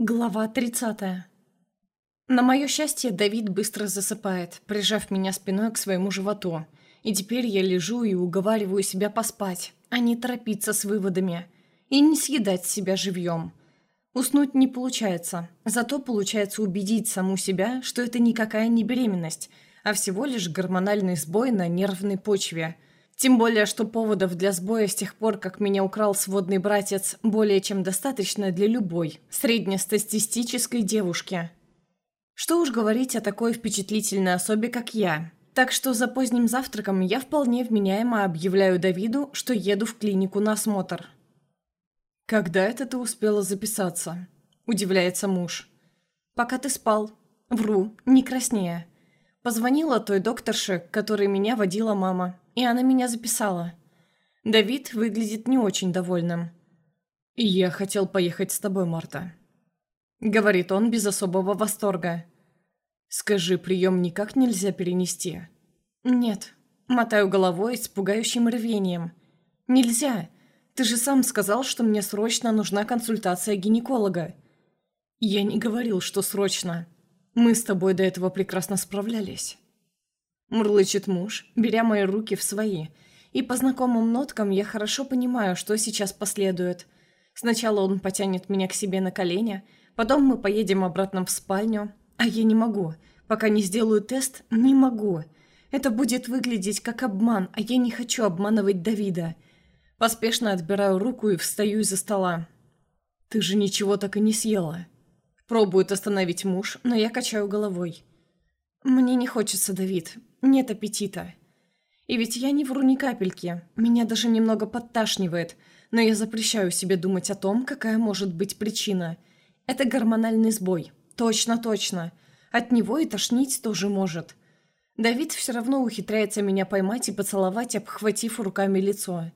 Глава 30. На мое счастье, Давид быстро засыпает, прижав меня спиной к своему животу. И теперь я лежу и уговариваю себя поспать, а не торопиться с выводами. И не съедать себя живьем. Уснуть не получается, зато получается убедить саму себя, что это никакая не беременность, а всего лишь гормональный сбой на нервной почве – тем более, что поводов для сбоя с тех пор, как меня украл сводный братец, более чем достаточно для любой среднестатистической девушки. Что уж говорить о такой впечатлительной особе, как я. Так что за поздним завтраком я вполне вменяемо объявляю Давиду, что еду в клинику на осмотр. «Когда это ты успела записаться?» – удивляется муж. «Пока ты спал. Вру, не краснее. Позвонила той докторше, которой меня водила мама и она меня записала. Давид выглядит не очень довольным. «Я хотел поехать с тобой, Марта», — говорит он без особого восторга. «Скажи, прием никак нельзя перенести?» «Нет», — мотаю головой с пугающим рвением. «Нельзя. Ты же сам сказал, что мне срочно нужна консультация гинеколога». «Я не говорил, что срочно. Мы с тобой до этого прекрасно справлялись». Мурлычет муж, беря мои руки в свои. И по знакомым ноткам я хорошо понимаю, что сейчас последует. Сначала он потянет меня к себе на колени, потом мы поедем обратно в спальню. А я не могу. Пока не сделаю тест, не могу. Это будет выглядеть как обман, а я не хочу обманывать Давида. Поспешно отбираю руку и встаю из-за стола. «Ты же ничего так и не съела». Пробует остановить муж, но я качаю головой. «Мне не хочется, Давид. Нет аппетита. И ведь я не вру ни капельки. Меня даже немного подташнивает. Но я запрещаю себе думать о том, какая может быть причина. Это гормональный сбой. Точно-точно. От него и тошнить тоже может. Давид все равно ухитряется меня поймать и поцеловать, обхватив руками лицо.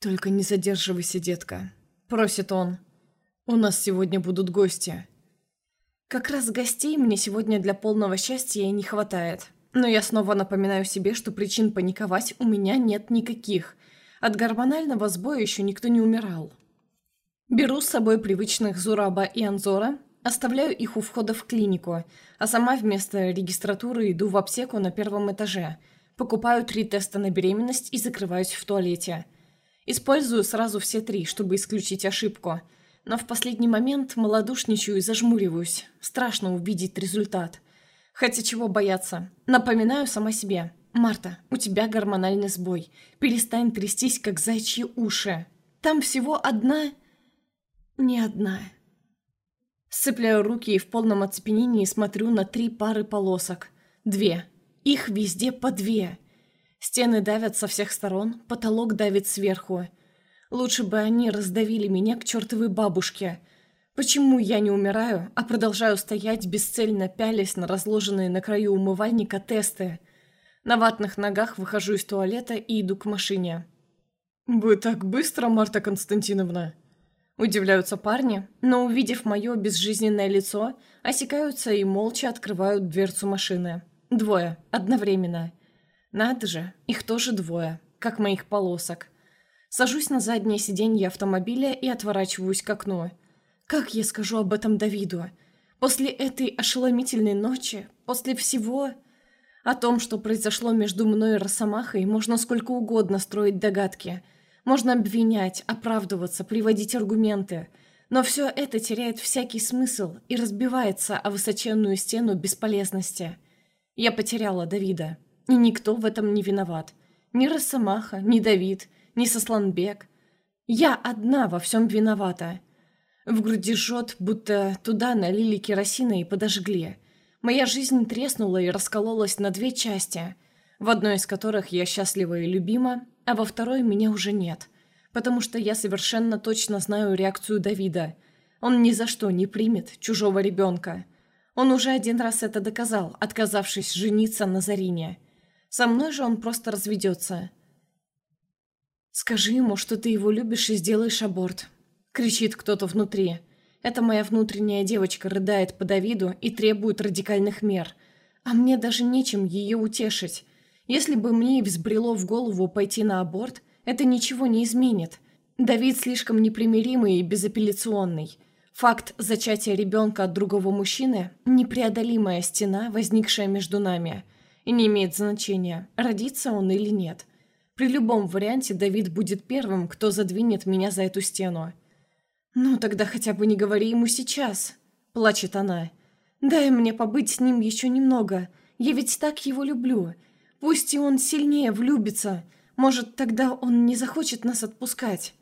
«Только не задерживайся, детка», — просит он. «У нас сегодня будут гости». Как раз гостей мне сегодня для полного счастья и не хватает. Но я снова напоминаю себе, что причин паниковать у меня нет никаких. От гормонального сбоя еще никто не умирал. Беру с собой привычных Зураба и Анзора, оставляю их у входа в клинику, а сама вместо регистратуры иду в аптеку на первом этаже. Покупаю три теста на беременность и закрываюсь в туалете. Использую сразу все три, чтобы исключить ошибку – но в последний момент малодушничаю и зажмуриваюсь. Страшно увидеть результат. Хотя чего бояться. Напоминаю сама себе. «Марта, у тебя гормональный сбой. Перестань трястись, как зайчьи уши. Там всего одна...» «Не одна...» Сцепляю руки и в полном оцепенении смотрю на три пары полосок. Две. Их везде по две. Стены давят со всех сторон, потолок давит сверху. Лучше бы они раздавили меня к чертовой бабушке. Почему я не умираю, а продолжаю стоять, бесцельно пялясь на разложенные на краю умывальника тесты? На ватных ногах выхожу из туалета и иду к машине. «Вы так быстро, Марта Константиновна?» Удивляются парни, но, увидев мое безжизненное лицо, осекаются и молча открывают дверцу машины. Двое, одновременно. Надо же, их тоже двое, как моих полосок. Сажусь на заднее сиденье автомобиля и отворачиваюсь к окну. Как я скажу об этом Давиду? После этой ошеломительной ночи, после всего... О том, что произошло между мной и Росомахой, можно сколько угодно строить догадки. Можно обвинять, оправдываться, приводить аргументы. Но все это теряет всякий смысл и разбивается о высоченную стену бесполезности. Я потеряла Давида. И никто в этом не виноват. Ни Росомаха, ни Давид, ни Сосланбек. Я одна во всем виновата. В груди жжет, будто туда налили керосина и подожгли. Моя жизнь треснула и раскололась на две части, в одной из которых я счастлива и любима, а во второй меня уже нет, потому что я совершенно точно знаю реакцию Давида. Он ни за что не примет чужого ребенка. Он уже один раз это доказал, отказавшись жениться на Зарине. Со мной же он просто разведется. «Скажи ему, что ты его любишь и сделаешь аборт», — кричит кто-то внутри. Это моя внутренняя девочка рыдает по Давиду и требует радикальных мер. А мне даже нечем ее утешить. Если бы мне взбрело в голову пойти на аборт, это ничего не изменит. Давид слишком непримиримый и безапелляционный. Факт зачатия ребенка от другого мужчины – непреодолимая стена, возникшая между нами. И не имеет значения, родится он или нет. При любом варианте Давид будет первым, кто задвинет меня за эту стену. «Ну, тогда хотя бы не говори ему сейчас», – плачет она. «Дай мне побыть с ним еще немного. Я ведь так его люблю. Пусть и он сильнее влюбится. Может, тогда он не захочет нас отпускать».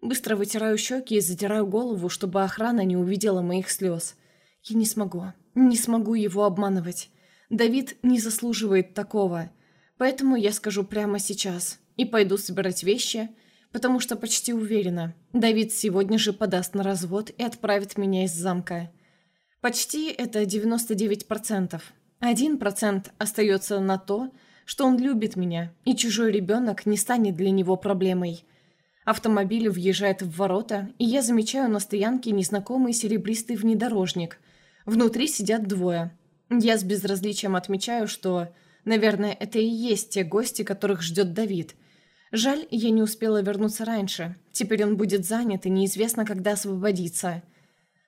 Быстро вытираю щеки и задираю голову, чтобы охрана не увидела моих слез. Я не смогу, не смогу его обманывать. Давид не заслуживает такого. Поэтому я скажу прямо сейчас. И пойду собирать вещи, потому что почти уверена, Давид сегодня же подаст на развод и отправит меня из замка. Почти это 99%. Один процент остается на то, что он любит меня, и чужой ребенок не станет для него проблемой. Автомобиль въезжает в ворота, и я замечаю на стоянке незнакомый серебристый внедорожник. Внутри сидят двое. Я с безразличием отмечаю, что, наверное, это и есть те гости, которых ждет Давид. Жаль, я не успела вернуться раньше. Теперь он будет занят, и неизвестно, когда освободится.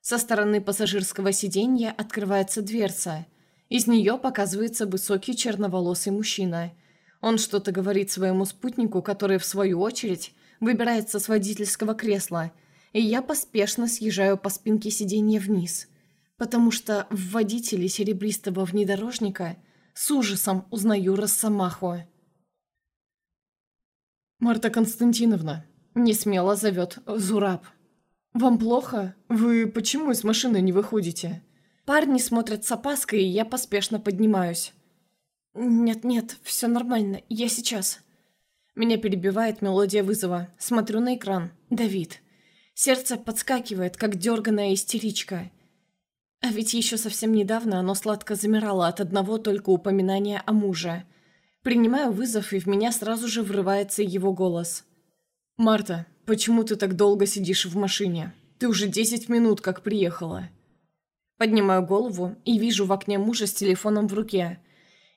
Со стороны пассажирского сиденья открывается дверца. Из нее показывается высокий черноволосый мужчина. Он что-то говорит своему спутнику, который, в свою очередь, выбирается с водительского кресла, и я поспешно съезжаю по спинке сиденья вниз, потому что в водителе серебристого внедорожника с ужасом узнаю Росомаху. «Марта Константиновна», — несмело зовет Зураб. «Вам плохо? Вы почему из машины не выходите?» Парни смотрят с опаской, и я поспешно поднимаюсь. «Нет-нет, все нормально, я сейчас». Меня перебивает мелодия вызова. Смотрю на экран. Давид. Сердце подскакивает, как дерганая истеричка. А ведь еще совсем недавно оно сладко замирало от одного только упоминания о муже. Принимаю вызов, и в меня сразу же врывается его голос. «Марта, почему ты так долго сидишь в машине? Ты уже десять минут как приехала». Поднимаю голову и вижу в окне мужа с телефоном в руке.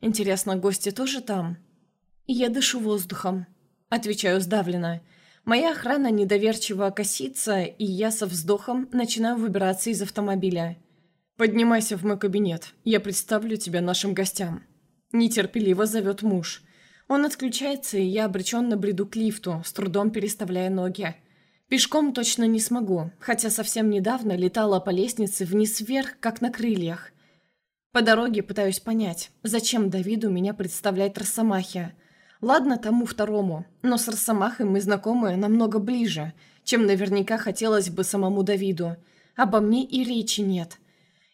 Интересно, гости тоже там? «Я дышу воздухом», — отвечаю сдавленно. Моя охрана недоверчиво косится, и я со вздохом начинаю выбираться из автомобиля. «Поднимайся в мой кабинет, я представлю тебя нашим гостям». Нетерпеливо зовет муж. Он отключается, и я обреченно бреду к лифту, с трудом переставляя ноги. Пешком точно не смогу, хотя совсем недавно летала по лестнице вниз-вверх, как на крыльях. По дороге пытаюсь понять, зачем Давиду меня представлять Росомахе, Ладно тому второму, но с Росомахой мы знакомы намного ближе, чем наверняка хотелось бы самому Давиду. Обо мне и речи нет.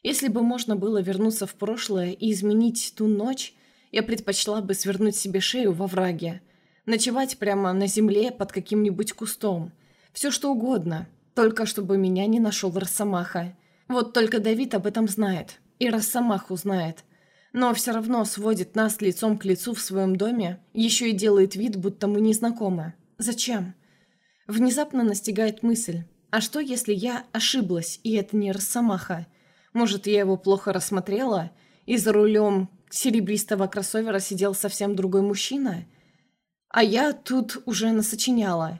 Если бы можно было вернуться в прошлое и изменить ту ночь, я предпочла бы свернуть себе шею во враге. Ночевать прямо на земле под каким-нибудь кустом. Все что угодно, только чтобы меня не нашел Росомаха. Вот только Давид об этом знает. И Росомаху знает но все равно сводит нас лицом к лицу в своем доме, еще и делает вид, будто мы не знакомы. Зачем? Внезапно настигает мысль. А что, если я ошиблась, и это не Росомаха? Может, я его плохо рассмотрела, и за рулем серебристого кроссовера сидел совсем другой мужчина? А я тут уже насочиняла.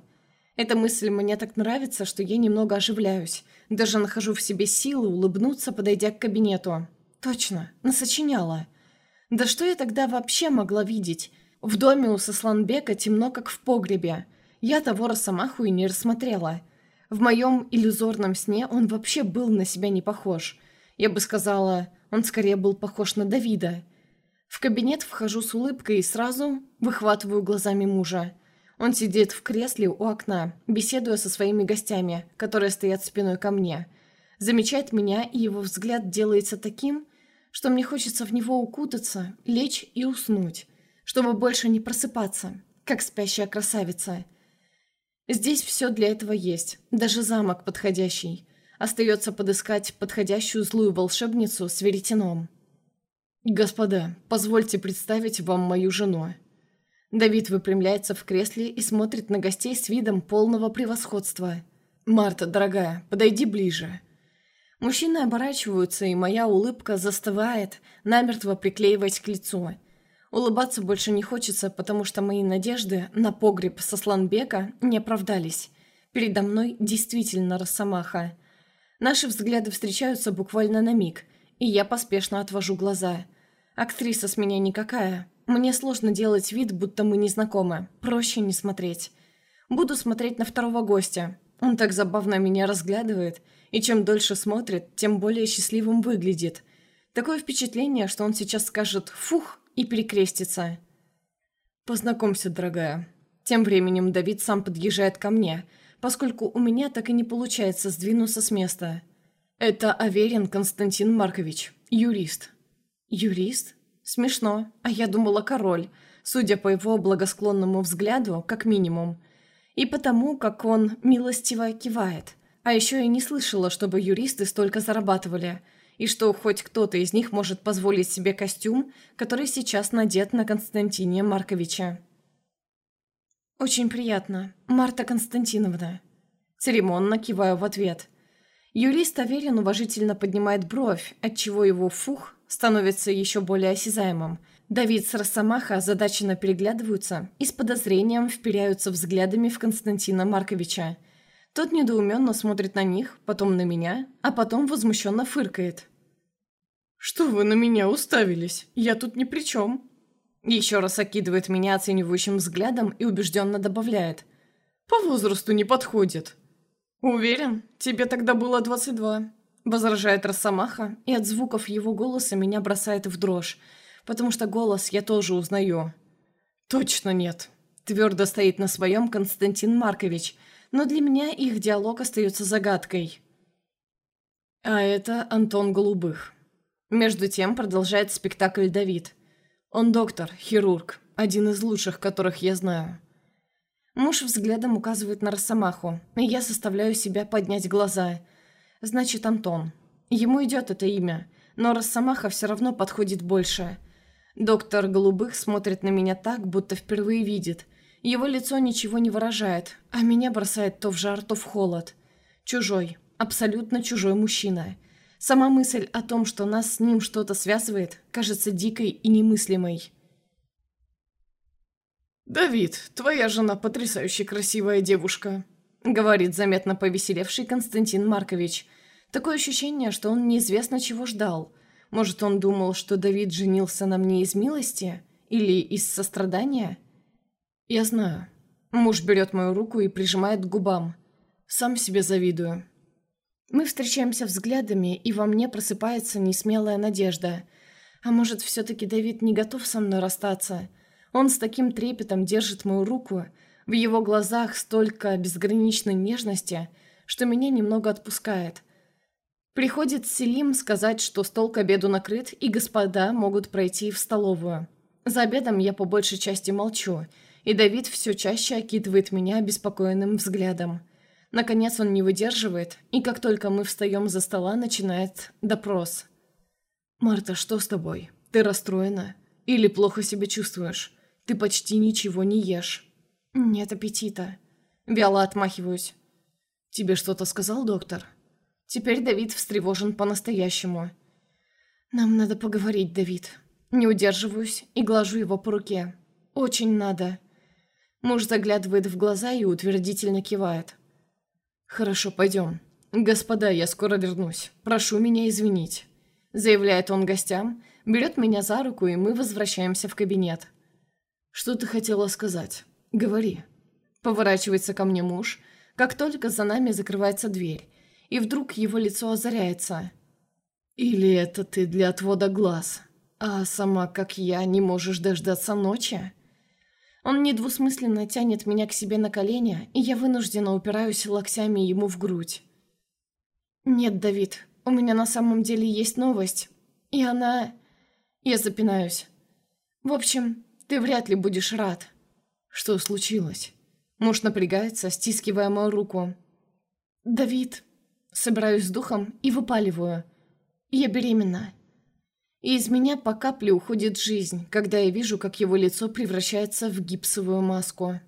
Эта мысль мне так нравится, что я немного оживляюсь. Даже нахожу в себе силы улыбнуться, подойдя к кабинету. Точно, насочиняла. Да что я тогда вообще могла видеть? В доме у Сосланбека темно, как в погребе. Я того Росомаху и не рассмотрела. В моем иллюзорном сне он вообще был на себя не похож. Я бы сказала, он скорее был похож на Давида. В кабинет вхожу с улыбкой и сразу выхватываю глазами мужа. Он сидит в кресле у окна, беседуя со своими гостями, которые стоят спиной ко мне. Замечает меня, и его взгляд делается таким, что мне хочется в него укутаться, лечь и уснуть, чтобы больше не просыпаться, как спящая красавица. Здесь все для этого есть, даже замок подходящий. Остается подыскать подходящую злую волшебницу с веретеном. «Господа, позвольте представить вам мою жену». Давид выпрямляется в кресле и смотрит на гостей с видом полного превосходства. «Марта, дорогая, подойди ближе». Мужчины оборачиваются, и моя улыбка застывает, намертво приклеиваясь к лицу. Улыбаться больше не хочется, потому что мои надежды на погреб со Сланбека не оправдались. Передо мной действительно росомаха. Наши взгляды встречаются буквально на миг, и я поспешно отвожу глаза. Актриса с меня никакая. Мне сложно делать вид, будто мы не знакомы. Проще не смотреть. Буду смотреть на второго гостя. Он так забавно меня разглядывает, и чем дольше смотрит, тем более счастливым выглядит. Такое впечатление, что он сейчас скажет «фух» и перекрестится. «Познакомься, дорогая». Тем временем Давид сам подъезжает ко мне, поскольку у меня так и не получается сдвинуться с места. Это Аверин Константин Маркович, юрист. Юрист? Смешно. А я думала король, судя по его благосклонному взгляду, как минимум. И потому, как он милостиво кивает. А еще я не слышала, чтобы юристы столько зарабатывали – и что хоть кто-то из них может позволить себе костюм, который сейчас надет на Константине Марковича. «Очень приятно, Марта Константиновна». Церемонно киваю в ответ. Юрист Аверин уважительно поднимает бровь, отчего его фух становится еще более осязаемым. Давид с Росомаха озадаченно переглядываются и с подозрением вперяются взглядами в Константина Марковича. Тот недоуменно смотрит на них, потом на меня, а потом возмущенно фыркает. «Что вы на меня уставились? Я тут ни при чем». Еще раз окидывает меня оценивающим взглядом и убежденно добавляет. «По возрасту не подходит». «Уверен, тебе тогда было 22», — возражает Росомаха, и от звуков его голоса меня бросает в дрожь, потому что голос я тоже узнаю. «Точно нет», — твердо стоит на своем Константин Маркович, но для меня их диалог остается загадкой. А это Антон Голубых. Между тем продолжает спектакль Давид. Он доктор, хирург, один из лучших, которых я знаю. Муж взглядом указывает на Росомаху, и я заставляю себя поднять глаза. Значит, Антон. Ему идет это имя, но Росомаха все равно подходит больше. Доктор Голубых смотрит на меня так, будто впервые видит. Его лицо ничего не выражает, а меня бросает то в жар, то в холод. Чужой, абсолютно чужой мужчина – Сама мысль о том, что нас с ним что-то связывает, кажется дикой и немыслимой. «Давид, твоя жена потрясающе красивая девушка», — говорит заметно повеселевший Константин Маркович. Такое ощущение, что он неизвестно чего ждал. Может, он думал, что Давид женился на мне из милости? Или из сострадания? Я знаю. Муж берет мою руку и прижимает к губам. Сам себе завидую. Мы встречаемся взглядами, и во мне просыпается несмелая надежда. А может, все-таки Давид не готов со мной расстаться? Он с таким трепетом держит мою руку. В его глазах столько безграничной нежности, что меня немного отпускает. Приходит Селим сказать, что стол к обеду накрыт, и господа могут пройти в столовую. За обедом я по большей части молчу, и Давид все чаще окидывает меня обеспокоенным взглядом. Наконец он не выдерживает, и как только мы встаем за стола, начинает допрос. «Марта, что с тобой? Ты расстроена? Или плохо себя чувствуешь? Ты почти ничего не ешь». «Нет аппетита». Вяло отмахиваюсь. «Тебе что-то сказал доктор?» Теперь Давид встревожен по-настоящему. «Нам надо поговорить, Давид». Не удерживаюсь и глажу его по руке. «Очень надо». Муж заглядывает в глаза и утвердительно кивает. «Хорошо, пойдем. Господа, я скоро вернусь. Прошу меня извинить», — заявляет он гостям, берет меня за руку, и мы возвращаемся в кабинет. «Что ты хотела сказать? Говори». Поворачивается ко мне муж, как только за нами закрывается дверь, и вдруг его лицо озаряется. «Или это ты для отвода глаз, а сама, как я, не можешь дождаться ночи?» Он недвусмысленно тянет меня к себе на колени, и я вынужденно упираюсь локтями ему в грудь. «Нет, Давид, у меня на самом деле есть новость, и она...» Я запинаюсь. «В общем, ты вряд ли будешь рад». «Что случилось?» Муж напрягается, стискивая мою руку. «Давид...» Собираюсь с духом и выпаливаю. «Я беременна». И из меня по капле уходит жизнь, когда я вижу, как его лицо превращается в гипсовую маску.